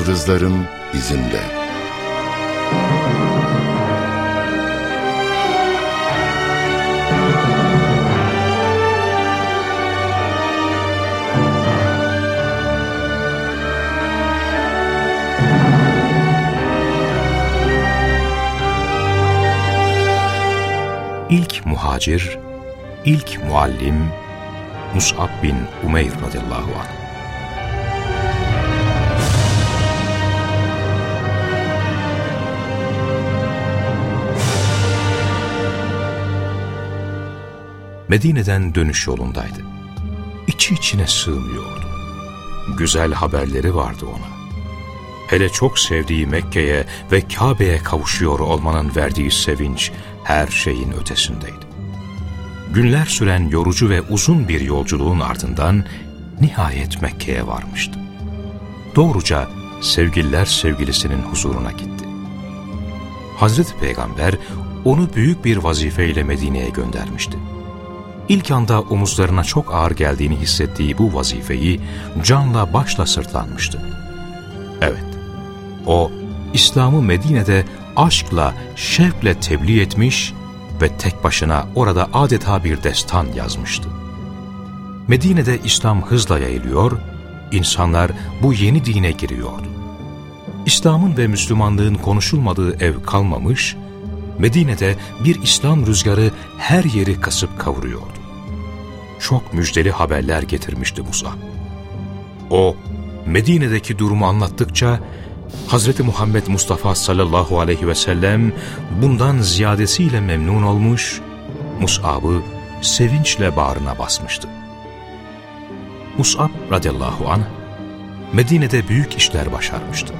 yıldızların izinde. İlk muhacir, ilk muallim Mus'ab bin Umeyr radıyallahu anh. Medine'den dönüş yolundaydı. İçi içine sığmıyordu. Güzel haberleri vardı ona. Hele çok sevdiği Mekke'ye ve Kabe'ye kavuşuyor olmanın verdiği sevinç her şeyin ötesindeydi. Günler süren yorucu ve uzun bir yolculuğun ardından nihayet Mekke'ye varmıştı. Doğruca sevgililer sevgilisinin huzuruna gitti. Hazreti Peygamber onu büyük bir vazifeyle Medine'ye göndermişti. İlk anda omuzlarına çok ağır geldiğini hissettiği bu vazifeyi canla başla sırtlanmıştı. Evet, o İslam'ı Medine'de aşkla, şevkle tebliğ etmiş ve tek başına orada adeta bir destan yazmıştı. Medine'de İslam hızla yayılıyor, insanlar bu yeni dine giriyordu. İslam'ın ve Müslümanlığın konuşulmadığı ev kalmamış, Medine'de bir İslam rüzgarı her yeri kasıp kavuruyordu. Çok müjdeli haberler getirmişti Musa. O, Medine'deki durumu anlattıkça, Hz. Muhammed Mustafa sallallahu aleyhi ve sellem bundan ziyadesiyle memnun olmuş, Mus'ab'ı sevinçle bağrına basmıştı. Mus'ab radıyallahu anh, Medine'de büyük işler başarmıştı.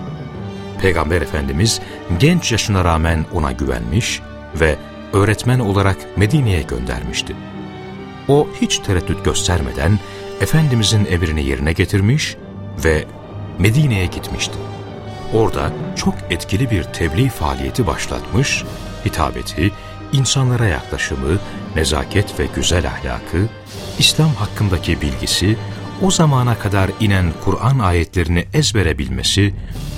Peygamber Efendimiz genç yaşına rağmen ona güvenmiş ve öğretmen olarak Medine'ye göndermişti. O hiç tereddüt göstermeden Efendimizin emrini yerine getirmiş ve Medine'ye gitmişti. Orada çok etkili bir tebliğ faaliyeti başlatmış, hitabeti, insanlara yaklaşımı, nezaket ve güzel ahlakı, İslam hakkındaki bilgisi, o zamana kadar inen Kur'an ayetlerini ezbere bilmesi,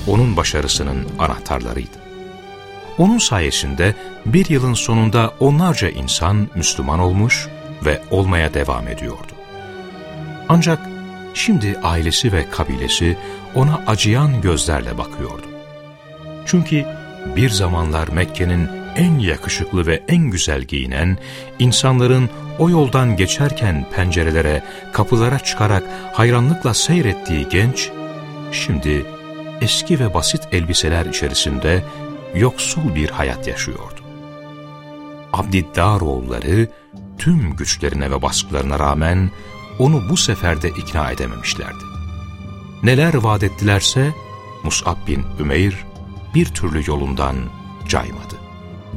onun başarısının anahtarlarıydı. Onun sayesinde bir yılın sonunda onlarca insan Müslüman olmuş ve olmaya devam ediyordu. Ancak şimdi ailesi ve kabilesi ona acıyan gözlerle bakıyordu. Çünkü bir zamanlar Mekke'nin en yakışıklı ve en güzel giyinen, insanların o yoldan geçerken pencerelere, kapılara çıkarak hayranlıkla seyrettiği genç, şimdi eski ve basit elbiseler içerisinde yoksul bir hayat yaşıyordu. Abdiddaroğulları tüm güçlerine ve baskılarına rağmen onu bu seferde ikna edememişlerdi. Neler vaat ettilerse Mus'ab bin Ümeyr bir türlü yolundan caymadı.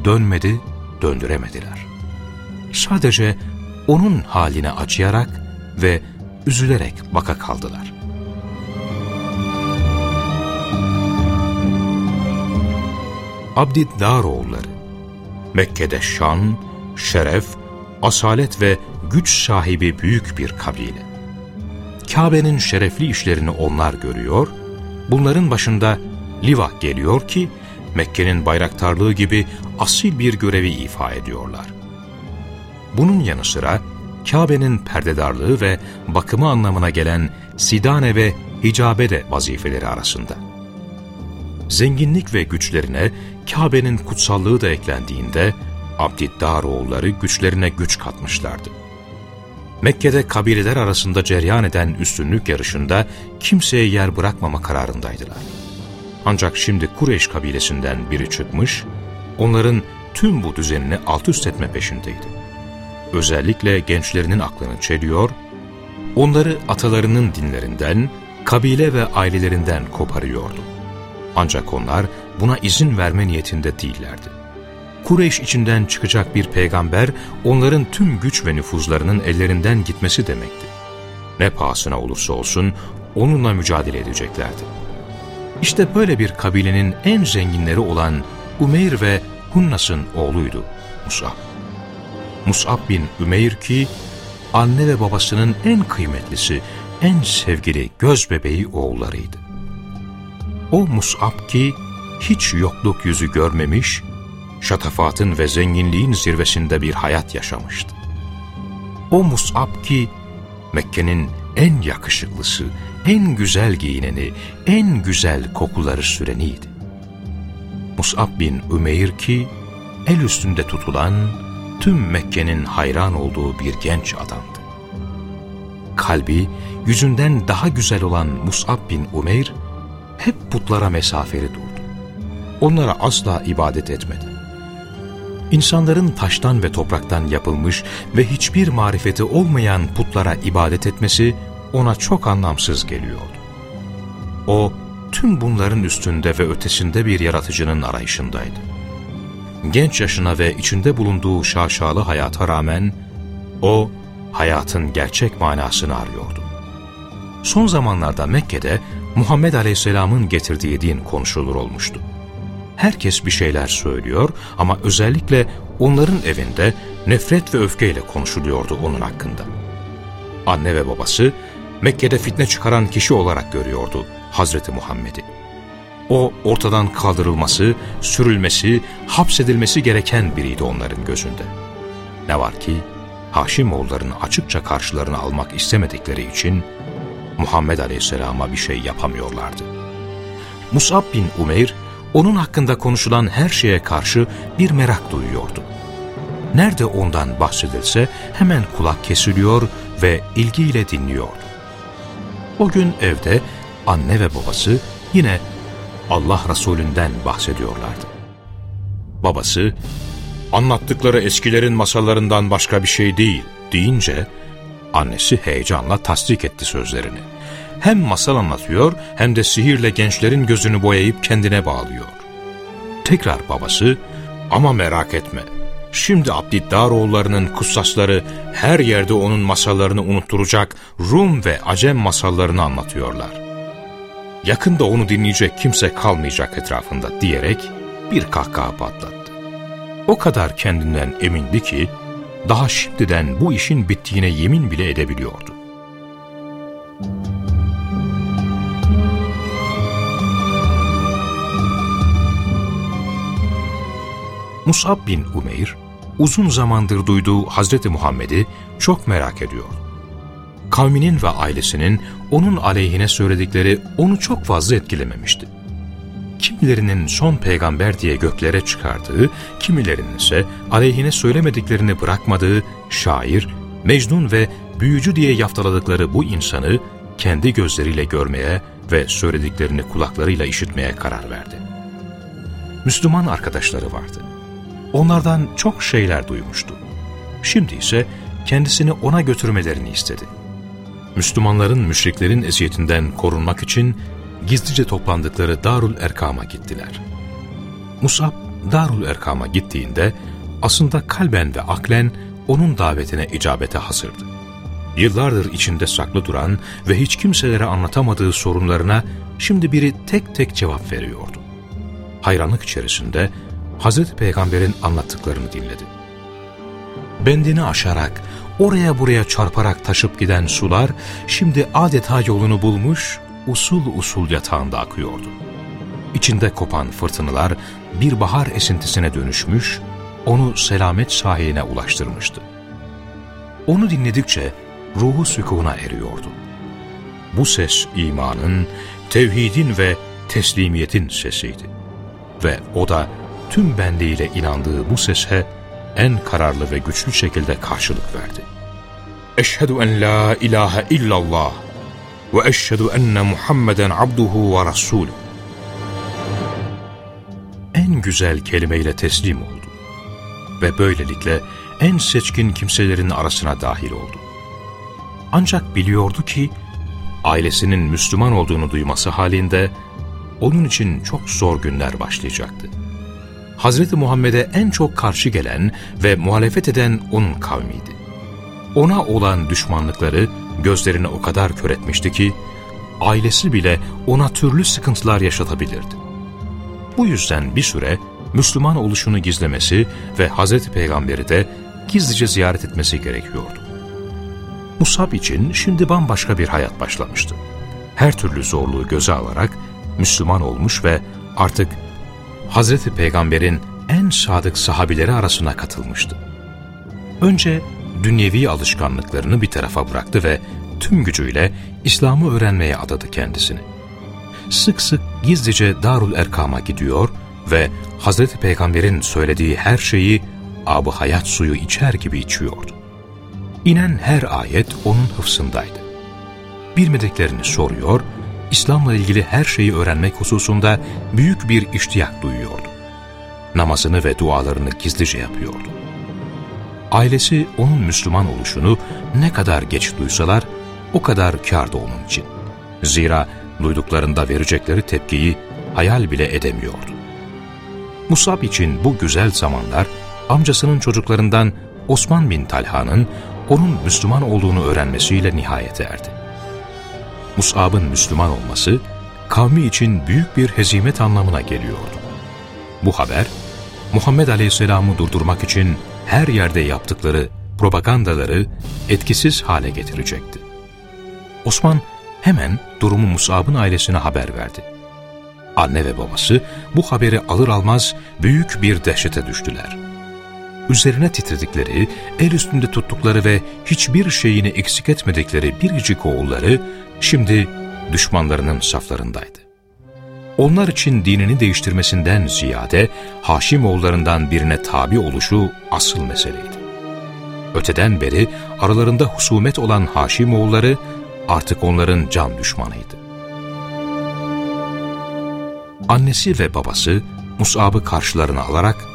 Dönmedi, döndüremediler. Sadece onun haline acıyarak ve üzülerek baka kaldılar. Abdiddaroğulları Mekke'de şan, şeref, asalet ve güç sahibi büyük bir kabile. Kabe'nin şerefli işlerini onlar görüyor, bunların başında Liva geliyor ki Mekke'nin bayraktarlığı gibi asil bir görevi ifa ediyorlar. Bunun yanı sıra Kabe'nin perdedarlığı ve bakımı anlamına gelen Sidane ve Hicabe de vazifeleri arasında. Zenginlik ve güçlerine Kabe'nin kutsallığı da eklendiğinde Abdiddaroğulları güçlerine güç katmışlardı. Mekke'de kabileler arasında cereyan eden üstünlük yarışında kimseye yer bırakmama kararındaydılar. Ancak şimdi Kureyş kabilesinden biri çıkmış, onların tüm bu düzenini alt üst etme peşindeydi. Özellikle gençlerinin aklını çeliyor, onları atalarının dinlerinden, kabile ve ailelerinden koparıyordu. Ancak onlar buna izin verme niyetinde değillerdi. Kureyş içinden çıkacak bir peygamber onların tüm güç ve nüfuzlarının ellerinden gitmesi demekti. Ne pahasına olursa olsun onunla mücadele edeceklerdi. İşte böyle bir kabilenin en zenginleri olan Umeyr ve Hunnas'ın oğluydu Mus'ab. Mus'ab bin Ümeyr ki anne ve babasının en kıymetlisi, en sevgili göz bebeği oğullarıydı. O Mus'ab ki hiç yokluk yüzü görmemiş, şatafatın ve zenginliğin zirvesinde bir hayat yaşamıştı. O Mus'ab ki Mekke'nin en yakışıklısı, en güzel giyineni, en güzel kokuları süreniydi. Mus'ab bin Ümeyr ki el üstünde tutulan, tüm Mekke'nin hayran olduğu bir genç adamdı. Kalbi yüzünden daha güzel olan Mus'ab bin Umeyr hep putlara mesafeli durdu. Onlara asla ibadet etmedi. İnsanların taştan ve topraktan yapılmış ve hiçbir marifeti olmayan putlara ibadet etmesi ona çok anlamsız geliyordu. O, tüm bunların üstünde ve ötesinde bir yaratıcının arayışındaydı. Genç yaşına ve içinde bulunduğu şaşalı hayata rağmen, o, hayatın gerçek manasını arıyordu. Son zamanlarda Mekke'de Muhammed Aleyhisselam'ın getirdiği din konuşulur olmuştu. Herkes bir şeyler söylüyor ama özellikle onların evinde nefret ve öfkeyle konuşuluyordu onun hakkında. Anne ve babası Mekke'de fitne çıkaran kişi olarak görüyordu Hazreti Muhammed'i. O ortadan kaldırılması, sürülmesi, hapsedilmesi gereken biriydi onların gözünde. Ne var ki Haşimoğullarını açıkça karşılarına almak istemedikleri için Muhammed Aleyhisselam'a bir şey yapamıyorlardı. Musab bin Umeyr, onun hakkında konuşulan her şeye karşı bir merak duyuyordu. Nerede ondan bahsedilse hemen kulak kesiliyor ve ilgiyle dinliyordu. O gün evde anne ve babası yine Allah Resulünden bahsediyorlardı. Babası, anlattıkları eskilerin masallarından başka bir şey değil deyince, annesi heyecanla tasdik etti sözlerini. Hem masal anlatıyor hem de sihirle gençlerin gözünü boyayıp kendine bağlıyor. Tekrar babası, ama merak etme, şimdi Abdiddaroğullarının kussasları her yerde onun masallarını unutturacak Rum ve Acem masallarını anlatıyorlar. Yakında onu dinleyecek kimse kalmayacak etrafında diyerek bir kahkaha patlattı. O kadar kendinden emindi ki, daha şimdiden bu işin bittiğine yemin bile edebiliyordu. Musab bin Umeyr, uzun zamandır duyduğu Hazreti Muhammed'i çok merak ediyor. Kavminin ve ailesinin onun aleyhine söyledikleri onu çok fazla etkilememişti. Kimilerinin son peygamber diye göklere çıkardığı, kimilerinin ise aleyhine söylemediklerini bırakmadığı şair, Mecnun ve büyücü diye yaftaladıkları bu insanı kendi gözleriyle görmeye ve söylediklerini kulaklarıyla işitmeye karar verdi. Müslüman arkadaşları vardı. Onlardan çok şeyler duymuştu. Şimdi ise kendisini ona götürmelerini istedi. Müslümanların müşriklerin eziyetinden korunmak için gizlice toplandıkları Darul Erkam'a gittiler. Musab Darul Erkam'a gittiğinde aslında kalben ve aklen onun davetine icabete hazırdı. Yıllardır içinde saklı duran ve hiç kimselere anlatamadığı sorunlarına şimdi biri tek tek cevap veriyordu. Hayranlık içerisinde Hazreti Peygamber'in anlattıklarını dinledi. Bendini aşarak, oraya buraya çarparak taşıp giden sular şimdi adeta yolunu bulmuş, usul usul yatağında akıyordu. İçinde kopan fırtınalar bir bahar esintisine dönüşmüş, onu selamet sahiline ulaştırmıştı. Onu dinledikçe ruhu sükuna eriyordu. Bu ses imanın, tevhidin ve teslimiyetin sesiydi. Ve o da tüm benliğiyle inandığı bu sese en kararlı ve güçlü şekilde karşılık verdi. Eşhedü en la ilahe illallah ve eşhedü enne Muhammeden abduhu ve rasulü. En güzel kelimeyle teslim oldu. Ve böylelikle en seçkin kimselerin arasına dahil oldu. Ancak biliyordu ki, ailesinin Müslüman olduğunu duyması halinde, onun için çok zor günler başlayacaktı. Hazreti Muhammed'e en çok karşı gelen ve muhalefet eden onun kavmiydi. Ona olan düşmanlıkları gözlerini o kadar kör etmişti ki, ailesi bile ona türlü sıkıntılar yaşatabilirdi. Bu yüzden bir süre Müslüman oluşunu gizlemesi ve Hazreti Peygamber'i de gizlice ziyaret etmesi gerekiyordu. Musab için şimdi bambaşka bir hayat başlamıştı. Her türlü zorluğu göze alarak Müslüman olmuş ve artık Hazreti Peygamber'in en sadık sahabileri arasına katılmıştı. Önce dünyevi alışkanlıklarını bir tarafa bıraktı ve tüm gücüyle İslam'ı öğrenmeye adadı kendisini. Sık sık gizlice Darul Erkam'a gidiyor ve Hazreti Peygamber'in söylediği her şeyi abı hayat suyu içer gibi içiyordu. İnen her ayet onun hıfsındaydı. Bilmediklerini soruyor, İslam'la ilgili her şeyi öğrenmek hususunda büyük bir iştiyak duyuyordu. Namazını ve dualarını gizlice yapıyordu. Ailesi onun Müslüman oluşunu ne kadar geç duysalar o kadar kârdı onun için. Zira duyduklarında verecekleri tepkiyi hayal bile edemiyordu. Musab için bu güzel zamanlar amcasının çocuklarından Osman bin Talha'nın onun Müslüman olduğunu öğrenmesiyle nihayete erdi. Mus'ab'ın Müslüman olması, kavmi için büyük bir hezimet anlamına geliyordu. Bu haber, Muhammed Aleyhisselam'ı durdurmak için her yerde yaptıkları propagandaları etkisiz hale getirecekti. Osman hemen durumu Mus'ab'ın ailesine haber verdi. Anne ve babası bu haberi alır almaz büyük bir dehşete düştüler. Üzerine titredikleri, el üstünde tuttukları ve hiçbir şeyini eksik etmedikleri biricik oğulları şimdi düşmanlarının saflarındaydı. Onlar için dinini değiştirmesinden ziyade Haşim oğullarından birine tabi oluşu asıl meseleydi. Öteden beri aralarında husumet olan Haşim oğulları artık onların can düşmanıydı. Annesi ve babası Mus'ab'ı karşılarına alarak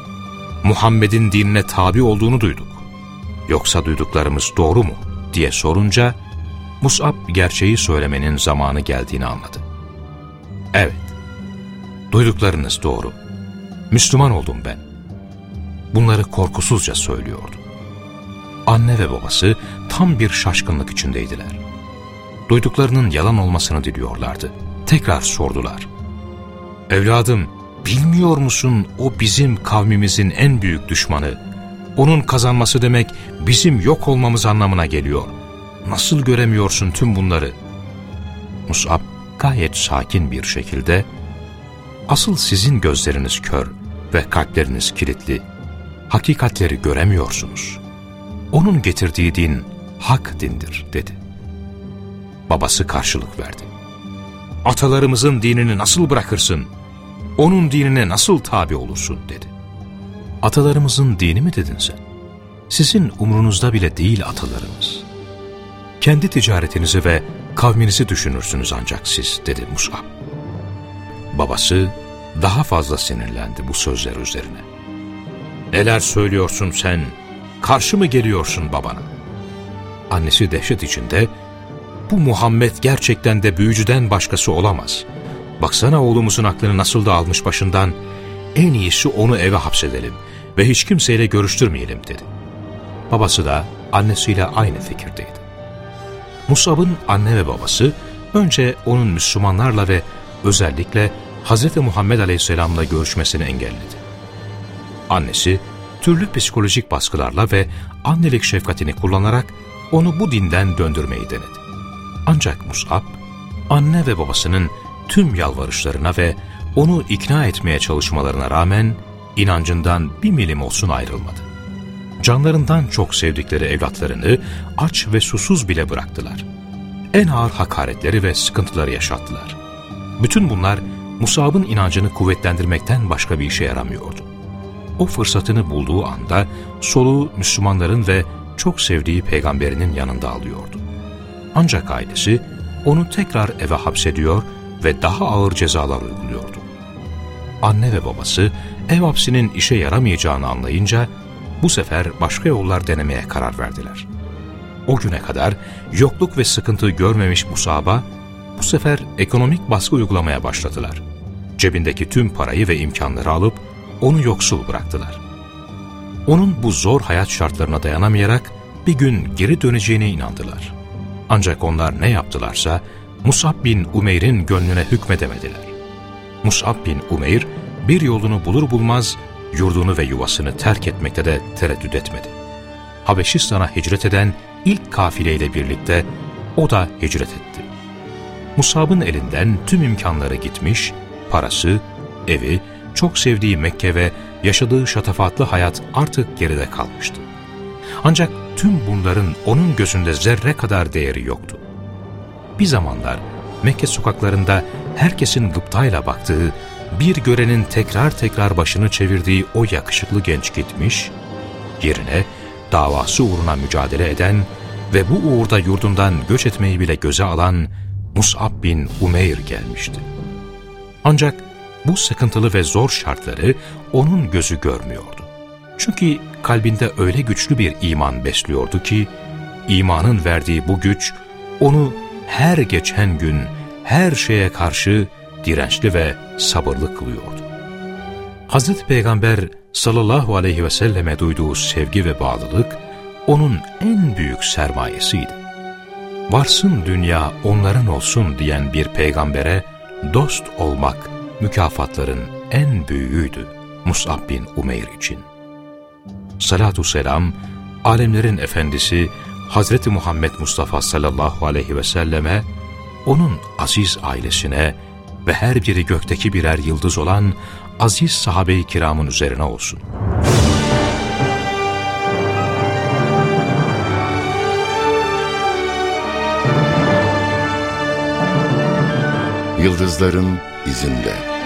Muhammed'in dinine tabi olduğunu duyduk. Yoksa duyduklarımız doğru mu? diye sorunca Mus'ab gerçeği söylemenin zamanı geldiğini anladı. Evet, duyduklarınız doğru. Müslüman oldum ben. Bunları korkusuzca söylüyordu. Anne ve babası tam bir şaşkınlık içindeydiler. Duyduklarının yalan olmasını diliyorlardı. Tekrar sordular. Evladım, bilmiyor musun o bizim kavmimizin en büyük düşmanı? Onun kazanması demek bizim yok olmamız anlamına geliyor. Nasıl göremiyorsun tüm bunları? Musab gayet sakin bir şekilde, asıl sizin gözleriniz kör ve kalpleriniz kilitli. Hakikatleri göremiyorsunuz. Onun getirdiği din hak dindir dedi. Babası karşılık verdi. Atalarımızın dinini nasıl bırakırsın? Onun dinine nasıl tabi olursun dedi. Atalarımızın dini mi dedin sen? Sizin umrunuzda bile değil atalarımız. Kendi ticaretinizi ve kavminizi düşünürsünüz ancak siz dedi Musab. Babası daha fazla sinirlendi bu sözler üzerine. Neler söylüyorsun sen? Karşı mı geliyorsun babana? Annesi dehşet içinde bu Muhammed gerçekten de büyücüden başkası olamaz. Baksana oğlumuzun aklını nasıl da almış başından. En iyisi onu eve hapsedelim ve hiç kimseyle görüştürmeyelim dedi. Babası da annesiyle aynı fikirdeydi. Musab'ın anne ve babası önce onun Müslümanlarla ve özellikle Hz. Muhammed Aleyhisselam'la görüşmesini engelledi. Annesi türlü psikolojik baskılarla ve annelik şefkatini kullanarak onu bu dinden döndürmeyi denedi. Ancak Mus'ab, anne ve babasının tüm yalvarışlarına ve onu ikna etmeye çalışmalarına rağmen inancından bir milim olsun ayrılmadı. Canlarından çok sevdikleri evlatlarını aç ve susuz bile bıraktılar. En ağır hakaretleri ve sıkıntıları yaşattılar. Bütün bunlar Musab'ın inancını kuvvetlendirmekten başka bir işe yaramıyordu. O fırsatını bulduğu anda soluğu Müslümanların ve çok sevdiği peygamberinin yanında alıyordu. Ancak ailesi onu tekrar eve hapsediyor ve daha ağır cezalar uyguluyordu. Anne ve babası ev hapsinin işe yaramayacağını anlayınca bu sefer başka yollar denemeye karar verdiler. O güne kadar yokluk ve sıkıntı görmemiş Musab'a bu sefer ekonomik baskı uygulamaya başladılar. Cebindeki tüm parayı ve imkanları alıp onu yoksul bıraktılar. Onun bu zor hayat şartlarına dayanamayarak bir gün geri döneceğine inandılar. Ancak onlar ne yaptılarsa Musab bin Umeyr'in gönlüne hükmedemediler. Musab bin Umeyr bir yolunu bulur bulmaz yurdunu ve yuvasını terk etmekte de tereddüt etmedi. Habeşistan'a hicret eden ilk kafileyle birlikte o da hicret etti. Musab'ın elinden tüm imkanları gitmiş, parası, evi, çok sevdiği Mekke ve yaşadığı şatafatlı hayat artık geride kalmıştı. Ancak tüm bunların onun gözünde zerre kadar değeri yoktu. Bir zamanlar Mekke sokaklarında herkesin gıptayla baktığı, bir görenin tekrar tekrar başını çevirdiği o yakışıklı genç gitmiş, yerine davası uğruna mücadele eden ve bu uğurda yurdundan göç etmeyi bile göze alan Mus'ab bin Umeyr gelmişti. Ancak bu sıkıntılı ve zor şartları onun gözü görmüyordu. Çünkü kalbinde öyle güçlü bir iman besliyordu ki, imanın verdiği bu güç onu her geçen gün her şeye karşı dirençli ve sabırlı kılıyordu. Hazreti Peygamber sallallahu aleyhi ve selleme duyduğu sevgi ve bağlılık onun en büyük sermayesiydi. Varsın dünya onların olsun diyen bir peygambere dost olmak mükafatların en büyüğüydü Mus'ab bin Umeyr için. Salatu selam, alemlerin efendisi Hazreti Muhammed Mustafa sallallahu aleyhi ve selleme, onun aziz ailesine ve her biri gökteki birer yıldız olan aziz sahabe-i kiramın üzerine olsun. Yıldızların izinde.